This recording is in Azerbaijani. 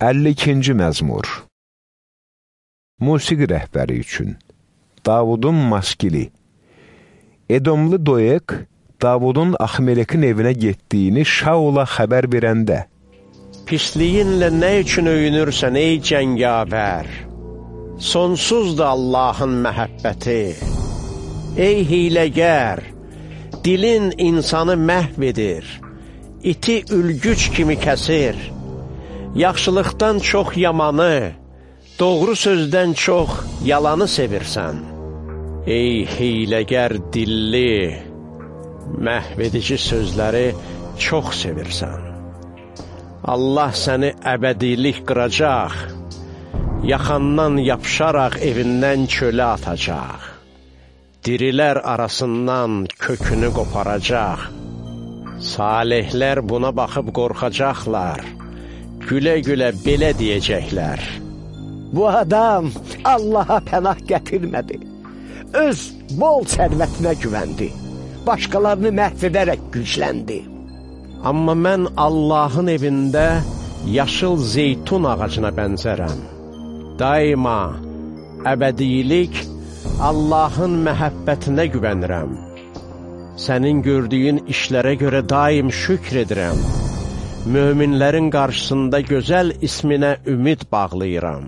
52-ci məzmur Musiqi rəhbəri üçün Davudun maskili Edomlu Doyek Davudun Axmelekin evinə getdiyini Şaula xəbər verəndə Pisliyinlə nə üçün öyünürsən ey cəngavər? Sonsuzdur Allahın məhəbbəti. Ey hiləgər, dilin insanı məhv edir, iti ülgüc kimi kəsir. Yaxşılıqdan çox yamanı, doğru sözdən çox yalanı sevirsən. Ey hiyləgər dilli, məhvedici sözləri çox sevirsən. Allah səni əbədilik qıracaq, yaxandan yapışaraq evindən çölə atacaq. Dirilər arasından kökünü qoparacaq. Salihlər buna baxıb qorxacaqlar gülə-gülə belə deyəcəklər. Bu adam Allaha pənah gətirmədi. Öz bol sərvətinə güvəndi. Başqalarını məhv edərək gücləndi. Amma mən Allahın evində yaşıl zeytun ağacına bənzərəm. Daima əbədilik Allahın məhəbbətinə güvənirəm. Sənin gördüyün işlərə görə daim şükr edirəm möminlərin qarşısında gözəl isminə ümid bağlayıram.